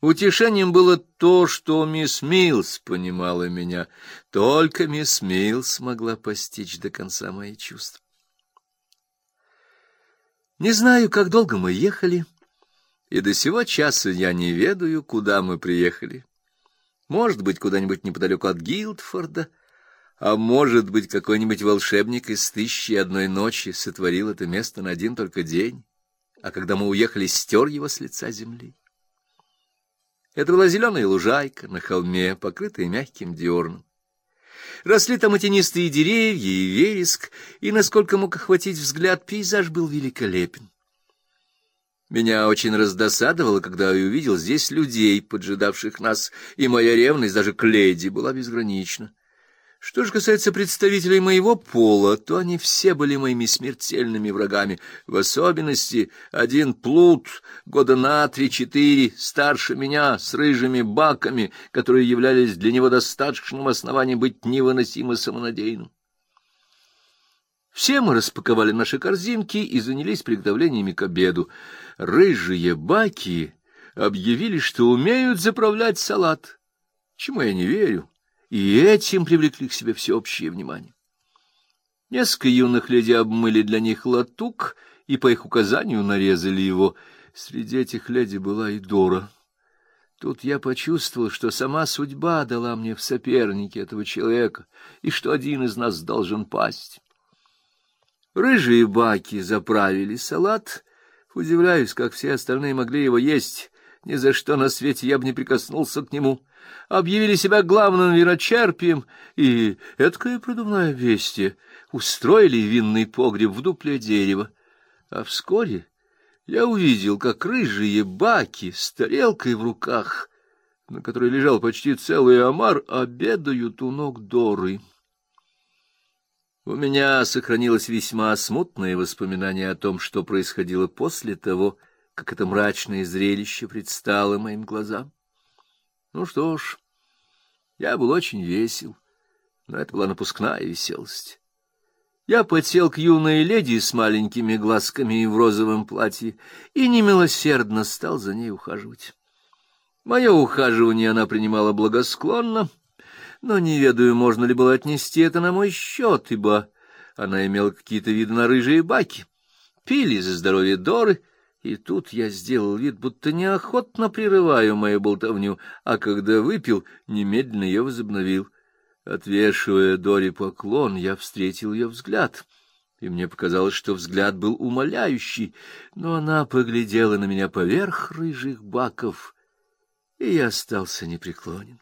Утешением было то, что мисс Милс понимала меня. Только мисс Милс могла постичь до конца мои чувства. Не знаю, как долго мы ехали, и до сего часа я не ведаю, куда мы приехали. Может быть, куда-нибудь неподалеку от Гилдфорда, а может быть, какой-нибудь волшебник из «Тысячи одной ночи» сотворил это место на один только день, а когда мы уехали, стер его с лица земли. Это была зеленая лужайка на холме, покрытая мягким дерном. Росли там и тенистые деревья, и вереск, и, насколько мог охватить взгляд, пейзаж был великолепен. Меня очень раздосадовало, когда я увидел здесь людей, поджидавших нас, и моя ревность даже к леди была безгранична. Что же касается представителей моего пола, то они все были моими смертельными врагами, в особенности один плут, года на три-четыре, старше меня, с рыжими баками, которые являлись для него достаточным основанием быть невыносимо самонадеянным. Все мы распаковали наши корзинки и занялись приготовлениями к обеду. Рыжие баки объявили, что умеют заправлять салат, чему я не верю и этим привлекли к себе всеобщее внимание. Несколько юных леди обмыли для них латук и по их указанию нарезали его. Среди этих леди была и Дора. Тут я почувствовал, что сама судьба дала мне в сопернике этого человека, и что один из нас должен пасть. Рыжие баки заправили салат. Удивляюсь, как все остальные могли его есть. Ни за что на свете я бы не прикоснулся к нему объявили себя главным виночерпием, и эткое продумное вестие устроили винный погреб в дупле дерева. А вскоре я увидел, как рыжие баки с тарелкой в руках, на которой лежал почти целый омар, обедают у ног Доры. У меня сохранилось весьма смутное воспоминание о том, что происходило после того, как это мрачное зрелище предстало моим глазам. Ну что ж, я был очень весел, но это была напускная веселость. Я подсел к юной леди с маленькими глазками и в розовом платье и немилосердно стал за ней ухаживать. Мое ухаживание она принимала благосклонно, но не ведаю, можно ли было отнести это на мой счет, ибо она имела какие-то виды на рыжие баки. Пили за здоровье Доры, и тут я сделал вид, будто неохотно прерываю мою болтовню, а когда выпил, немедленно ее возобновил. Отвешивая Дори поклон, я встретил ее взгляд, и мне показалось, что взгляд был умоляющий, но она поглядела на меня поверх рыжих баков, и я остался непреклонен.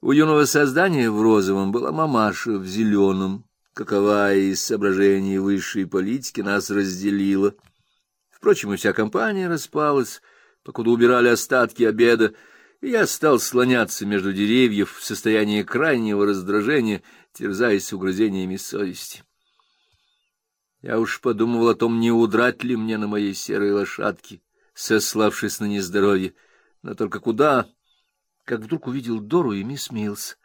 У юного создания в розовом была мамаша в зеленом, каковая из соображений высшей политики нас разделила. Впрочем, и вся компания распалась, покуда убирали остатки обеда, и я стал слоняться между деревьев в состоянии крайнего раздражения, терзаясь угрызениями совести. Я уж подумывал о том, не удрать ли мне на моей серой лошадке, сославшись на нездоровье, но только куда, как вдруг увидел Дору и мисс Милс.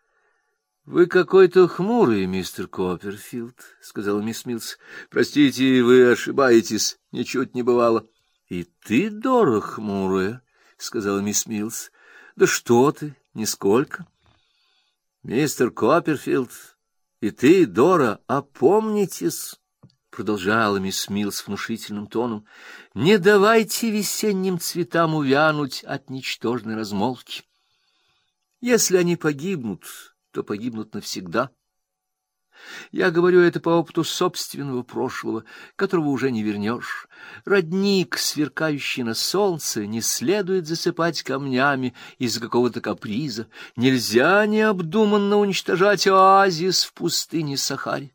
Вы какой-то хмурый, мистер Копперфилд, сказала мисс Милс. Простите, вы ошибаетесь, ничуть не бывало. И ты, Дора, хмурая, сказала мисс Милс. Да что ты, нисколько. Мистер Копперфилд, и ты, Дора, опомнитесь, продолжала мисс Милс внушительным тоном. Не давайте весенним цветам увянуть от ничтожной размолвки. Если они погибнут, то погибнут навсегда. Я говорю это по опыту собственного прошлого, которого уже не вернешь. Родник, сверкающий на солнце, не следует засыпать камнями из-за какого-то каприза. Нельзя необдуманно уничтожать оазис в пустыне Сахаре.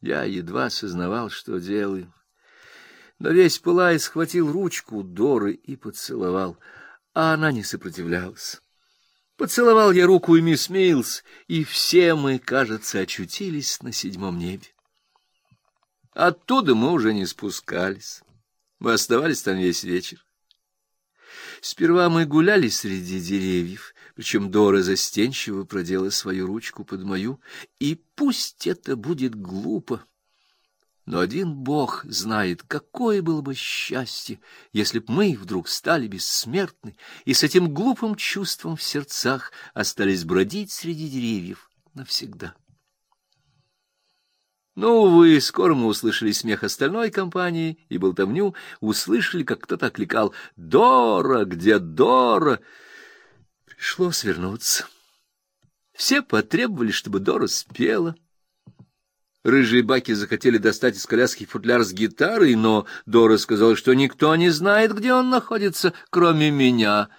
Я едва сознавал, что делаю. Но весь пылай схватил ручку Доры и поцеловал, а она не сопротивлялась. Поцеловал я руку и мисс Милс, и все мы, кажется, очутились на седьмом небе. Оттуда мы уже не спускались. Мы оставались там весь вечер. Сперва мы гуляли среди деревьев, причем Дора застенчиво продела свою ручку под мою, и пусть это будет глупо, Но один Бог знает, какое было бы счастье, если б мы вдруг стали бессмертны и с этим глупым чувством в сердцах остались бродить среди деревьев навсегда. Ну, увы, скоро мы услышали смех остальной компании и болтовню, услышали, как кто-то окликал «Дора! Где Дора?» Пришлось вернуться. Все потребовали, чтобы Дора спела. Рыжие баки захотели достать из коляски футляр с гитарой, но Дора сказала, что никто не знает, где он находится, кроме меня.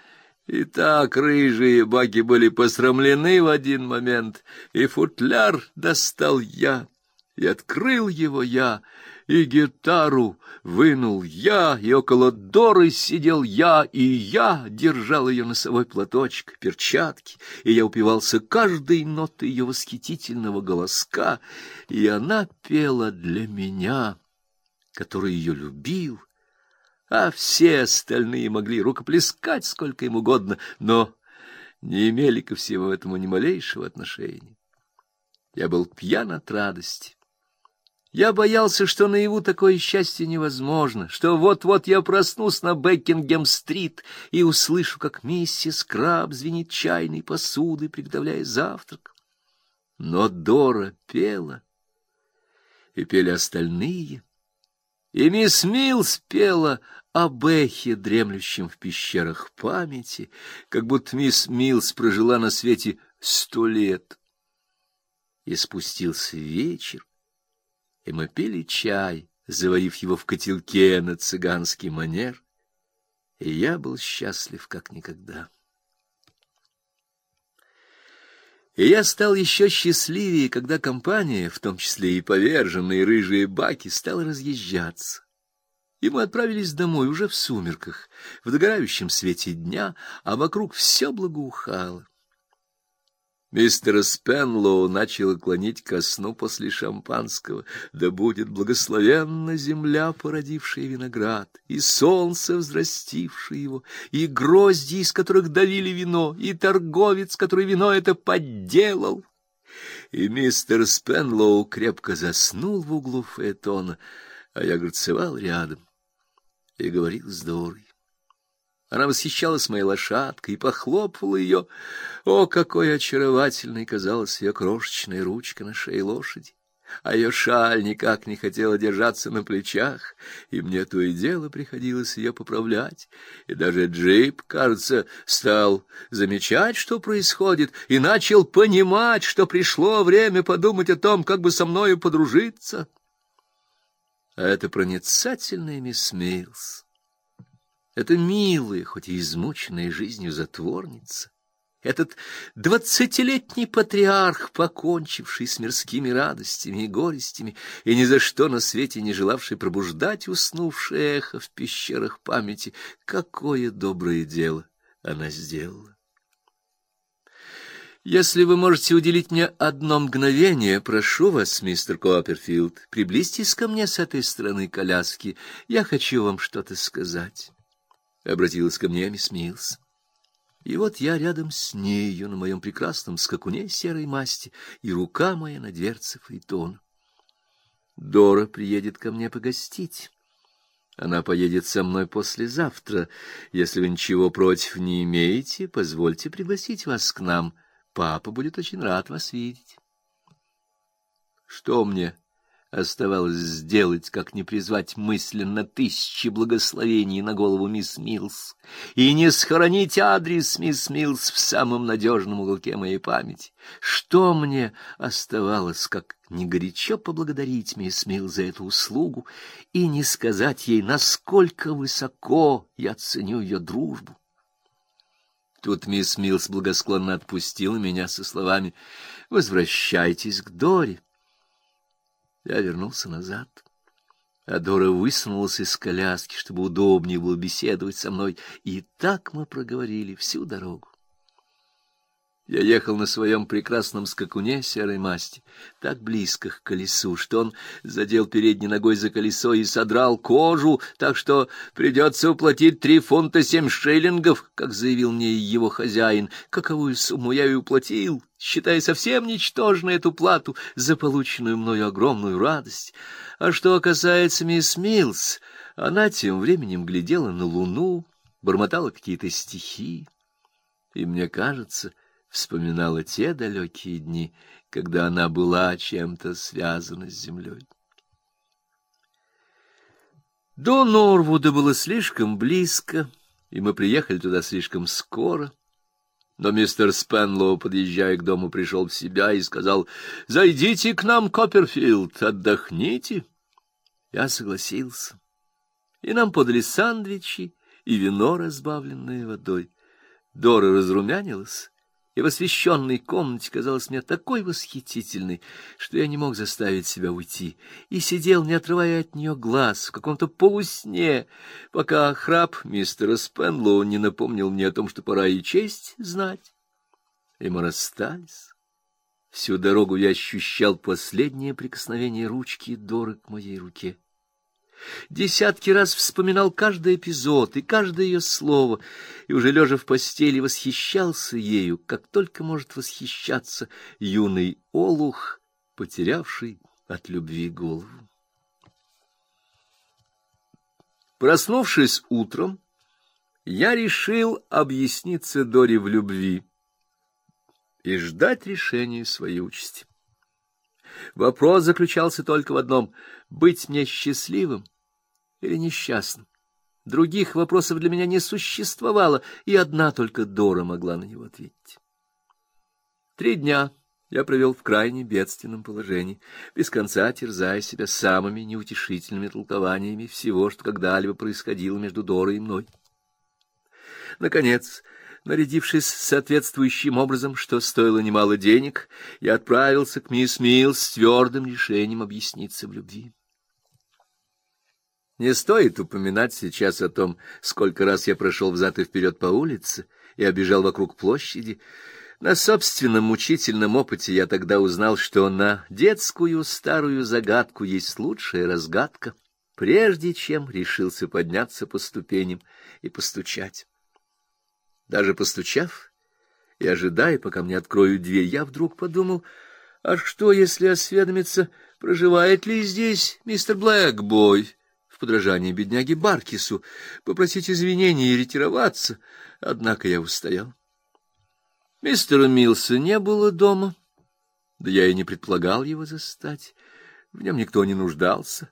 И так рыжие баки были посрамлены в один момент, и футляр достал я, и открыл его я, и гитару вынул я, и около Доры сидел я, и я держал ее носовой платочек, перчатки, и я упивался каждой нотой ее восхитительного голоска, и она пела для меня, который ее любил, а все остальные могли рукоплескать сколько им угодно, но не имели ко всему этому ни малейшего отношения. Я был пьян от радости. Я боялся, что наяву такое счастье невозможно, что вот-вот я проснусь на Бекингем-стрит и услышу, как миссис Краб звенит чайной посудой, приготовляя завтрак. Но Дора пела, и пели остальные, и мисс Милс пела о Бехе, дремлющем в пещерах памяти, как будто мисс Милс прожила на свете сто лет. И спустился вечер, и мы пили чай, заварив его в котелке на цыганский манер, и я был счастлив как никогда. И я стал еще счастливее, когда компания, в том числе и поверженные рыжие баки, стала разъезжаться. И мы отправились домой уже в сумерках, в догорающем свете дня, а вокруг все благоухало. Мистер Спенлоу начал клонить ко сну после шампанского. Да будет благословенна земля, породившая виноград, и солнце, взрастившее его, и грозди, из которых давили вино, и торговец, который вино это подделал. И мистер Спенлоу крепко заснул в углу фаэтона, а я горцевал рядом и говорил с Дорой. Она восхищалась моей лошадкой и похлопывала ее. О, какой очаровательной казалась ее крошечная ручка на шее лошади! А ее шаль никак не хотела держаться на плечах, и мне то и дело приходилось ее поправлять. И даже джип, кажется, стал замечать, что происходит, и начал понимать, что пришло время подумать о том, как бы со мною подружиться. А это проницательная мисс Милс эта милая, хоть и измученная жизнью затворница, этот двадцатилетний патриарх, покончивший с мирскими радостями и горестями, и ни за что на свете не желавший пробуждать уснувшее эхо в пещерах памяти, какое доброе дело она сделала. Если вы можете уделить мне одно мгновение, прошу вас, мистер Копперфилд, приблизьтесь ко мне с этой стороны коляски. Я хочу вам что-то сказать обратилась ко мне мисс Милс. И вот я рядом с нею на моем прекрасном скакуне серой масти, и рука моя на дверце фаэтона. Дора приедет ко мне погостить. Она поедет со мной послезавтра. Если вы ничего против не имеете, позвольте пригласить вас к нам. Папа будет очень рад вас видеть. Что мне Оставалось сделать, как не призвать мысленно тысячи благословений на голову мисс Милс и не схоронить адрес мисс Милс в самом надежном уголке моей памяти. Что мне оставалось, как не горячо поблагодарить мисс Милс за эту услугу и не сказать ей, насколько высоко я ценю ее дружбу? Тут мисс Милс благосклонно отпустила меня со словами «Возвращайтесь к Доре». Я вернулся назад. Адора высунулась из коляски, чтобы удобнее было беседовать со мной, и так мы проговорили всю дорогу. Я ехал на своем прекрасном скакуне серой масти, так близко к колесу, что он задел передней ногой за колесо и содрал кожу, так что придется уплатить три фунта семь шиллингов, как заявил мне его хозяин. Каковую сумму я и уплатил, считая совсем ничтожной эту плату за полученную мною огромную радость. А что касается мисс Милс, она тем временем глядела на луну, бормотала какие-то стихи, и мне кажется вспоминала те далекие дни, когда она была чем-то связана с землей. До Норвуда было слишком близко, и мы приехали туда слишком скоро. Но мистер Спенлоу, подъезжая к дому, пришел в себя и сказал, «Зайдите к нам, Копперфилд, отдохните». Я согласился, и нам подали сандвичи и вино, разбавленное водой. Дора разрумянилась, и в освещенной комнате казалась мне такой восхитительной, что я не мог заставить себя уйти, и сидел, не отрывая от нее глаз, в каком-то полусне, пока храп мистера Спенлоу не напомнил мне о том, что пора и честь знать. И мы расстались. Всю дорогу я ощущал последнее прикосновение ручки Доры к моей руке. Десятки раз вспоминал каждый эпизод и каждое ее слово, и уже лежа в постели восхищался ею, как только может восхищаться юный олух, потерявший от любви голову. Проснувшись утром, я решил объясниться Доре в любви и ждать решения своей участи. Вопрос заключался только в одном — быть мне счастливым или несчастным. Других вопросов для меня не существовало, и одна только Дора могла на него ответить. Три дня я провел в крайне бедственном положении, без конца терзая себя самыми неутешительными толкованиями всего, что когда-либо происходило между Дорой и мной. Наконец, нарядившись соответствующим образом, что стоило немало денег, я отправился к мисс Милл с твердым решением объясниться в любви. Не стоит упоминать сейчас о том, сколько раз я прошел взад и вперед по улице и обежал вокруг площади. На собственном мучительном опыте я тогда узнал, что на детскую старую загадку есть лучшая разгадка, прежде чем решился подняться по ступеням и постучать. Даже постучав и ожидая, пока мне откроют дверь, я вдруг подумал, а что, если осведомиться, проживает ли здесь мистер Блэкбой? в подражание бедняге Баркису, попросить извинений и ретироваться, однако я устоял. Мистера Милса не было дома, да я и не предполагал его застать. В нем никто не нуждался.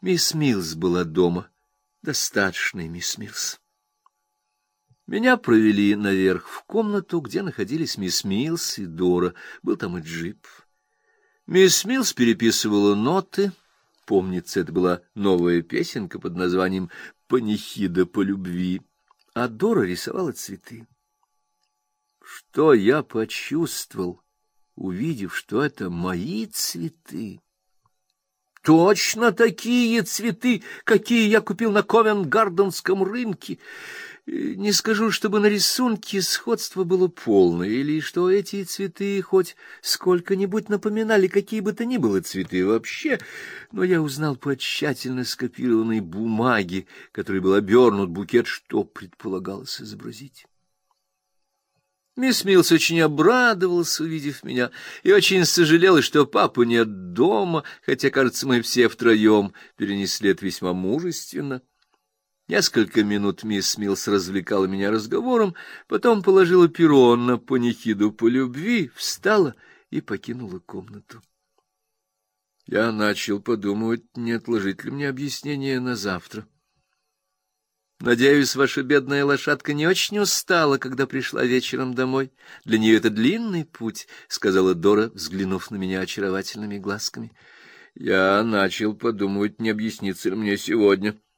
Мисс Милс была дома, достаточный мисс Милс. Меня провели наверх в комнату, где находились мисс Милс и Дора. Был там и джип. Мисс Милс переписывала ноты — Помнится, это была новая песенка под названием «Панихида по любви», а Дора рисовала цветы. Что я почувствовал, увидев, что это мои цветы? Точно такие цветы, какие я купил на Ковенгарденском рынке. Не скажу, чтобы на рисунке сходство было полное, или что эти цветы хоть сколько-нибудь напоминали какие бы то ни было цветы вообще, но я узнал по тщательно скопированной бумаге, которой был обернут букет, что предполагалось изобразить. Мисс Милс очень обрадовалась, увидев меня, и очень сожалела, что папы нет дома, хотя, кажется, мы все втроем перенесли это весьма мужественно. Несколько минут мисс Милс развлекала меня разговором, потом положила перо на панихиду по любви, встала и покинула комнату. Я начал подумывать, не отложить ли мне объяснение на завтра. Надеюсь, ваша бедная лошадка не очень устала, когда пришла вечером домой. Для нее это длинный путь, — сказала Дора, взглянув на меня очаровательными глазками. Я начал подумывать, не объяснится ли мне сегодня. —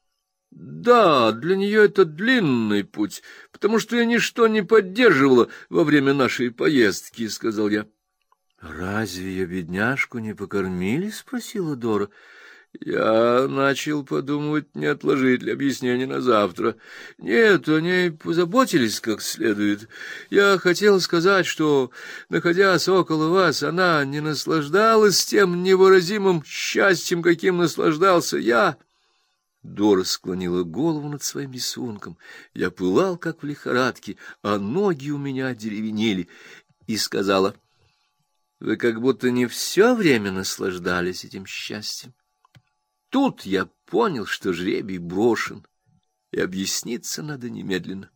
да, для нее это длинный путь, потому что я ничто не поддерживала во время нашей поездки, — сказал я. — Разве я бедняжку не покормили? — спросила Дора. — Я начал подумывать, не отложить ли объяснение на завтра. Нет, они позаботились как следует. Я хотел сказать, что, находясь около вас, она не наслаждалась тем невыразимым счастьем, каким наслаждался я. Дора склонила голову над своим рисунком. Я пылал, как в лихорадке, а ноги у меня деревенели, и сказала, «Вы как будто не все время наслаждались этим счастьем». Тут я понял, что жребий брошен, и объясниться надо немедленно.